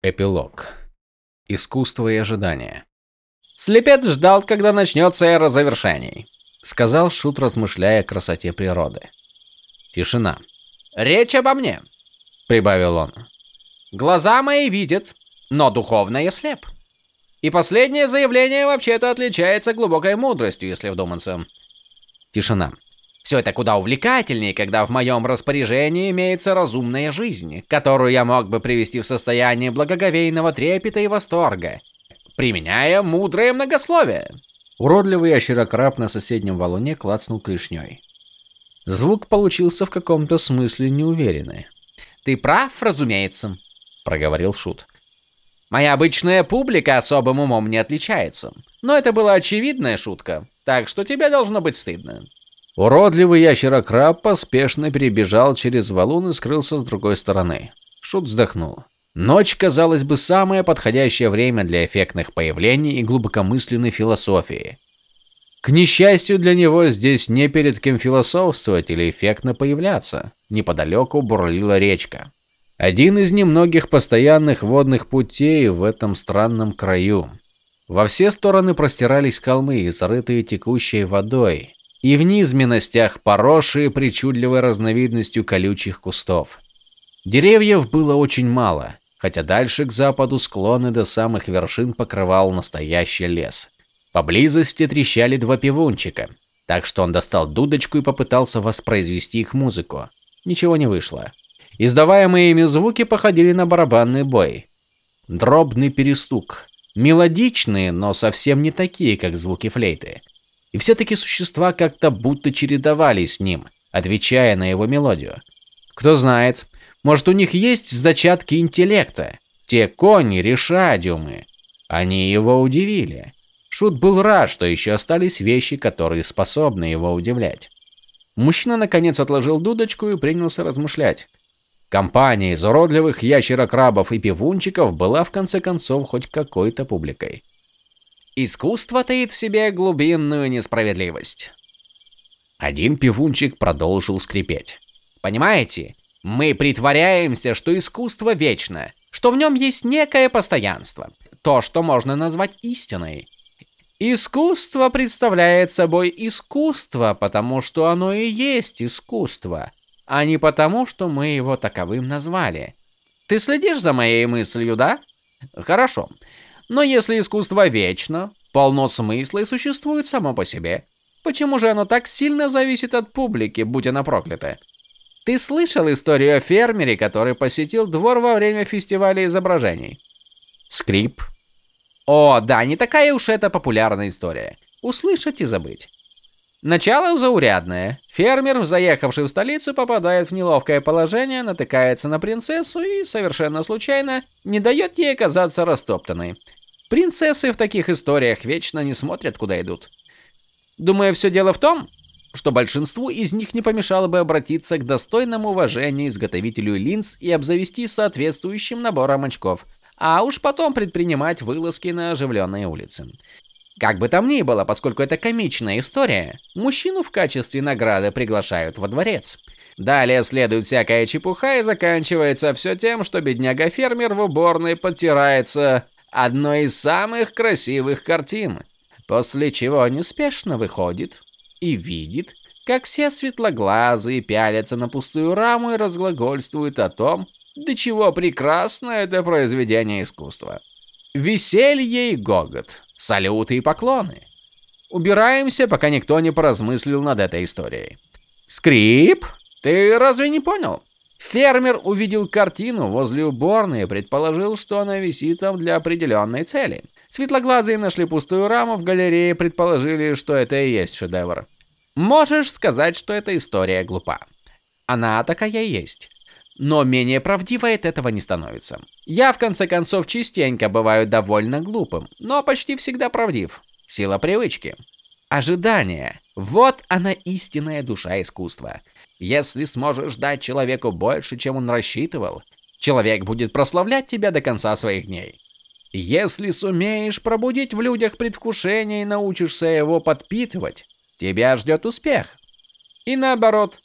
Эпилог. Искусство и ожидание. Слепец ждал, когда начнется эра завершений, сказал Шут, размышляя о красоте природы. Тишина. Речь обо мне, прибавил он. Глаза мои видят, но духовно я слеп. И последнее заявление вообще-то отличается глубокой мудростью, если вдуматься. Тишина. Все это куда увлекательнее, когда в моем распоряжении имеется разумная жизнь, которую я мог бы привести в состояние благоговейного трепета и восторга, применяя мудрое многословие. Уродливый ящерокраб на соседнем валуне клацнул клешней. Звук получился в каком-то смысле неуверенный. «Ты прав, разумеется», — проговорил Шут. «Моя обычная публика особым умом не отличается. Но это была очевидная шутка, так что тебе должно быть стыдно». Уродливый ящерокраб поспешно перебежал через валун и скрылся с другой стороны. Шут вздохнул. Ночь, казалось бы, самое подходящее время для эффектных появлений и глубокомысленной философии. К несчастью для него здесь не перед кем философствовать или эффектно появляться. Неподалеку бурлила речка. Один из немногих постоянных водных путей в этом странном краю. Во все стороны простирались холмы, зарытые текущей водой, и в низменностях поросшие причудливой разновидностью колючих кустов. Деревьев было очень мало, хотя дальше к западу склоны до самых вершин покрывал настоящий лес. Поблизости трещали два пивунчика, так что он достал дудочку и попытался воспроизвести их музыку. Ничего не вышло. Издаваемые ими звуки походили на барабанный бой. Дробный перестук. Мелодичные, но совсем не такие, как звуки флейты. И все-таки существа как-то будто чередовались с ним, отвечая на его мелодию. Кто знает, может у них есть зачатки интеллекта. Те кони, решадиумы. Они его удивили. Шут был рад, что еще остались вещи, которые способны его удивлять. Мужчина наконец отложил дудочку и принялся размышлять. Компания из уродливых ящерокрабов и пивунчиков была в конце концов хоть какой-то публикой. Искусство таит в себе глубинную несправедливость. Один пивунчик продолжил скрипеть. Понимаете, мы притворяемся, что искусство вечно, что в нем есть некое постоянство, то, что можно назвать истиной. Искусство представляет собой искусство, потому что оно и есть искусство, а не потому, что мы его таковым назвали. Ты следишь за моей мыслью, да? Хорошо. Но если искусство вечно, полно смысла и существует само по себе, почему же оно так сильно зависит от публики, будь она проклята? Ты слышал историю о фермере, который посетил двор во время фестиваля изображений? Скрип. О, да, не такая уж это популярная история. Услышать и забыть. Начало заурядное. Фермер, заехавший в столицу, попадает в неловкое положение, натыкается на принцессу и, совершенно случайно, не дает ей оказаться растоптанной. Принцессы в таких историях вечно не смотрят, куда идут. Думаю, все дело в том, что большинству из них не помешало бы обратиться к достойному уважению изготовителю линз и обзавестись соответствующим набором очков, а уж потом предпринимать вылазки на оживленные улицы. Как бы там ни было, поскольку это комичная история, мужчину в качестве награды приглашают во дворец. Далее следует всякая чепуха и заканчивается все тем, что бедняга-фермер в уборной подтирается одной из самых красивых картин, после чего неспешно выходит и видит, как все светлоглазые пялятся на пустую раму и разглагольствуют о том, до чего прекрасно это произведение искусства. Веселье и гогот, салюты и поклоны. Убираемся, пока никто не поразмыслил над этой историей. Скрип? Ты разве не понял? Фермер увидел картину возле уборной и предположил, что она висит там для определенной цели. Светлоглазые нашли пустую раму в галерее и предположили, что это и есть шедевр. Можешь сказать, что эта история глупа. Она такая и есть. Но менее правдивой от этого не становится. Я, в конце концов, частенько бываю довольно глупым, но почти всегда правдив. Сила привычки. Ожидание. Вот она истинная душа искусства. Если сможешь дать человеку больше, чем он рассчитывал, человек будет прославлять тебя до конца своих дней. Если сумеешь пробудить в людях предвкушение и научишься его подпитывать, тебя ждет успех. И наоборот,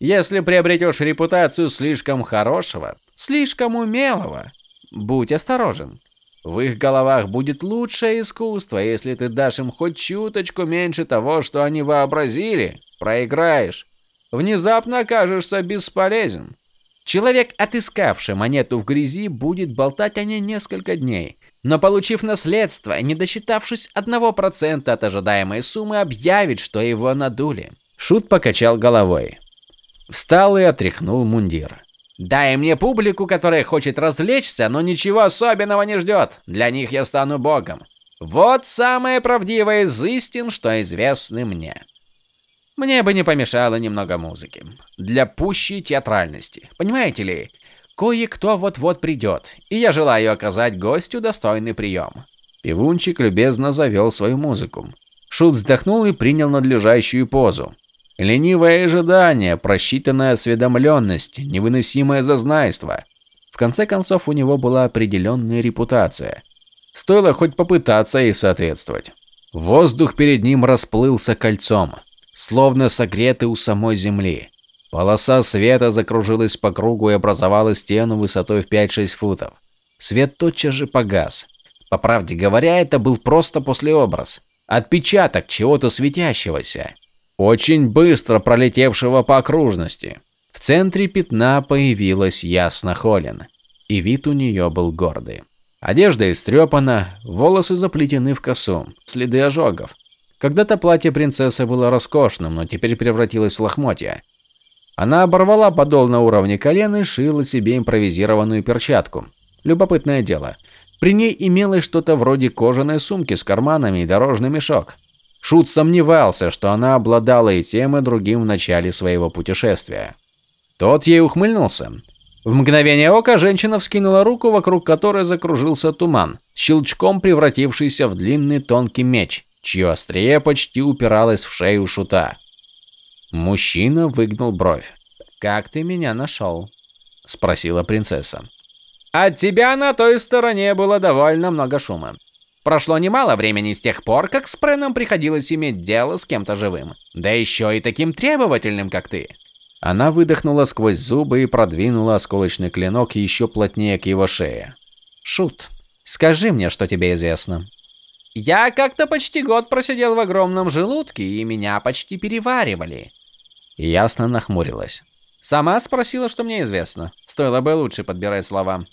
если приобретешь репутацию слишком хорошего, слишком умелого, Будь осторожен. В их головах будет лучшее искусство, если ты дашь им хоть чуточку меньше того, что они вообразили. Проиграешь. Внезапно окажешься бесполезен. Человек, отыскавший монету в грязи, будет болтать о ней несколько дней. Но получив наследство, не досчитавшись одного процента от ожидаемой суммы, объявит, что его надули. Шут покачал головой. Встал и отряхнул мундир. Дай мне публику, которая хочет развлечься, но ничего особенного не ждет. Для них я стану богом. Вот самое правдивое из истин, что известны мне. Мне бы не помешало немного музыки. Для пущей театральности. Понимаете ли, кое-кто вот-вот придет, и я желаю оказать гостю достойный прием. Пивунчик любезно завел свою музыку. Шут вздохнул и принял надлежащую позу. Ленивое ожидание, просчитанная осведомленность, невыносимое зазнайство. В конце концов, у него была определенная репутация. Стоило хоть попытаться ей соответствовать. Воздух перед ним расплылся кольцом, словно согретый у самой земли. Полоса света закружилась по кругу и образовала стену высотой в 5-6 футов. Свет тотчас же погас. По правде говоря, это был просто послеобраз. Отпечаток чего-то светящегося очень быстро пролетевшего по окружности. В центре пятна появилась Ясна Холин, и вид у нее был гордый. Одежда истрепана, волосы заплетены в косу, следы ожогов. Когда-то платье принцессы было роскошным, но теперь превратилось в лохмотья. Она оборвала подол на уровне колена и шила себе импровизированную перчатку. Любопытное дело. При ней имелось что-то вроде кожаной сумки с карманами и дорожный мешок. Шут сомневался, что она обладала и тем, и другим в начале своего путешествия. Тот ей ухмыльнулся. В мгновение ока женщина вскинула руку, вокруг которой закружился туман, щелчком превратившийся в длинный тонкий меч, чье острие почти упиралось в шею шута. Мужчина выгнул бровь. «Как ты меня нашел?» – спросила принцесса. «От тебя на той стороне было довольно много шума. Прошло немало времени с тех пор, как с Преном приходилось иметь дело с кем-то живым. Да еще и таким требовательным, как ты. Она выдохнула сквозь зубы и продвинула осколочный клинок еще плотнее к его шее. «Шут, скажи мне, что тебе известно». «Я как-то почти год просидел в огромном желудке, и меня почти переваривали». Ясно нахмурилась. «Сама спросила, что мне известно. Стоило бы лучше подбирать слова».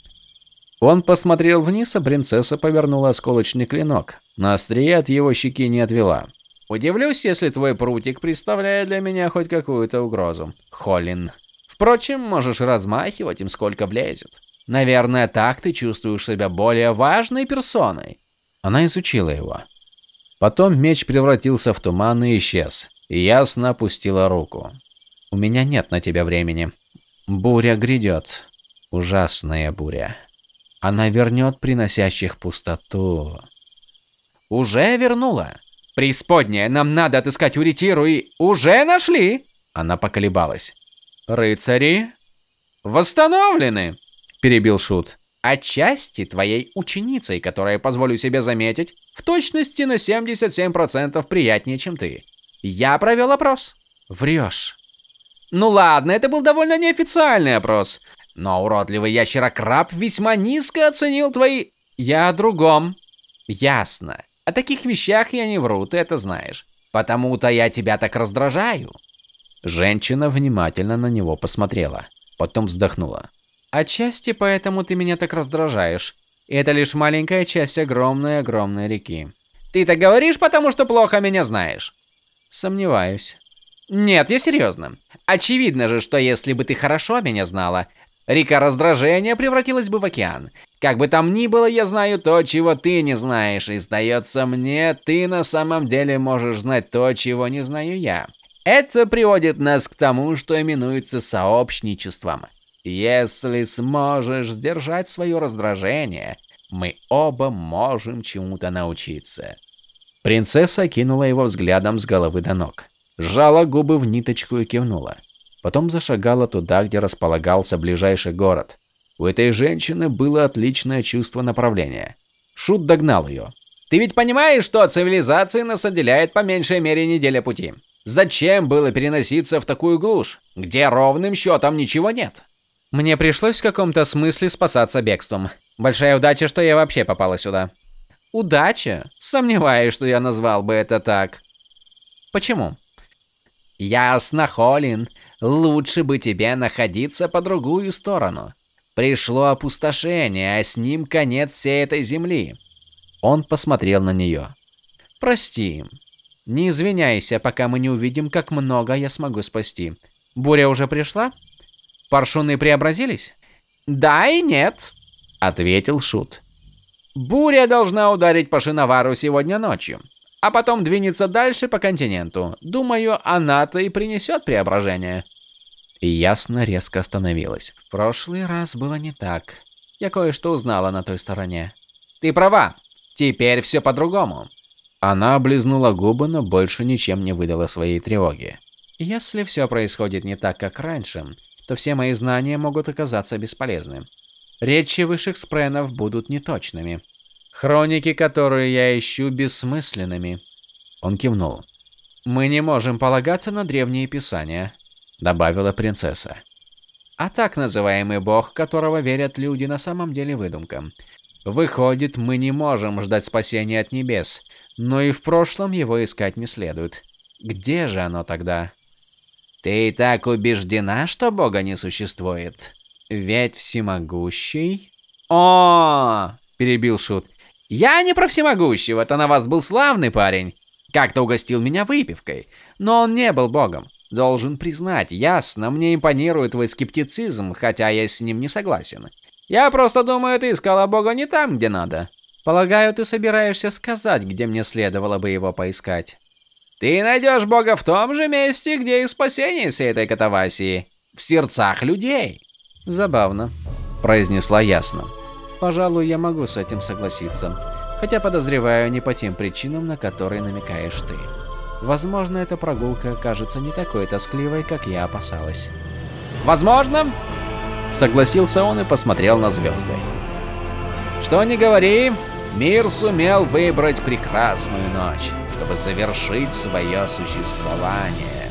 Он посмотрел вниз, а принцесса повернула осколочный клинок. На острие от его щеки не отвела. «Удивлюсь, если твой прутик представляет для меня хоть какую-то угрозу, Холлин. Впрочем, можешь размахивать им сколько влезет. Наверное, так ты чувствуешь себя более важной персоной». Она изучила его. Потом меч превратился в туман и исчез, и ясно опустила руку. «У меня нет на тебя времени. Буря грядет. Ужасная буря». Она вернет приносящих пустоту. Уже вернула. Преисподняя, нам надо отыскать Уритиру и... Уже нашли! Она поколебалась. Рыцари восстановлены, перебил Шут. Отчасти твоей ученицей, которая, позволю себе заметить, в точности на 77% приятнее, чем ты. Я провел опрос. Врешь. Ну ладно, это был довольно неофициальный опрос. Но уродливый ящерокраб весьма низко оценил твои... Я о другом. Ясно. О таких вещах я не вру, ты это знаешь. Потому-то я тебя так раздражаю. Женщина внимательно на него посмотрела, потом вздохнула. Отчасти поэтому ты меня так раздражаешь. Это лишь маленькая часть огромной-огромной реки. Ты так говоришь, потому что плохо меня знаешь. Сомневаюсь. Нет, я серьезно. Очевидно же, что если бы ты хорошо меня знала, Река раздражения превратилась бы в океан. Как бы там ни было, я знаю то, чего ты не знаешь, и сдается мне, ты на самом деле можешь знать то, чего не знаю я. Это приводит нас к тому, что именуется сообщничеством. Если сможешь сдержать свое раздражение, мы оба можем чему-то научиться. Принцесса кинула его взглядом с головы до ног, сжала губы в ниточку и кивнула. Потом зашагала туда, где располагался ближайший город. У этой женщины было отличное чувство направления. Шут догнал ее. «Ты ведь понимаешь, что цивилизации нас отделяет по меньшей мере неделя пути? Зачем было переноситься в такую глушь, где ровным счетом ничего нет?» Мне пришлось в каком-то смысле спасаться бегством. Большая удача, что я вообще попала сюда. Удача? Сомневаюсь, что я назвал бы это так. Почему? Ясно, Холин. Лучше бы тебе находиться по другую сторону. Пришло опустошение, а с ним конец всей этой земли. Он посмотрел на нее. Прости. Не извиняйся, пока мы не увидим, как много я смогу спасти. Буря уже пришла? Паршуны преобразились? Да и нет, ответил Шут. Буря должна ударить по Шиновару сегодня ночью, а потом двинется дальше по континенту. Думаю, она-то и принесет преображение. Ясно резко остановилась. В прошлый раз было не так. Я кое-что узнала на той стороне. Ты права. Теперь все по-другому. Она облизнула губы, но больше ничем не выдала своей тревоги. Если все происходит не так, как раньше, то все мои знания могут оказаться бесполезны. Речи высших спренов будут неточными. Хроники, которые я ищу, бессмысленными. Он кивнул. Мы не можем полагаться на древние писания, добавила принцесса. А так называемый бог, которого верят люди, на самом деле выдумка. Выходит, мы не можем ждать спасения от небес, но и в прошлом его искать не следует. Где же оно тогда? Ты так убеждена, что Бога не существует? Ведь всемогущий... О, перебил Шут. Я не про всемогущего, то на вас был славный парень. Как-то угостил меня выпивкой, но он не был богом. Должен признать, ясно, мне импонирует твой скептицизм, хотя я с ним не согласен. Я просто думаю, ты искала бога не там, где надо. Полагаю, ты собираешься сказать, где мне следовало бы его поискать. Ты найдешь бога в том же месте, где и спасение всей этой катавасии. В сердцах людей. Забавно, произнесла ясно. Пожалуй, я могу с этим согласиться. Хотя подозреваю не по тем причинам, на которые намекаешь ты. Возможно, эта прогулка кажется не такой тоскливой, как я опасалась. Возможно, согласился он и посмотрел на звезды. Что ни говори, Мир сумел выбрать прекрасную ночь, завершить свое существование.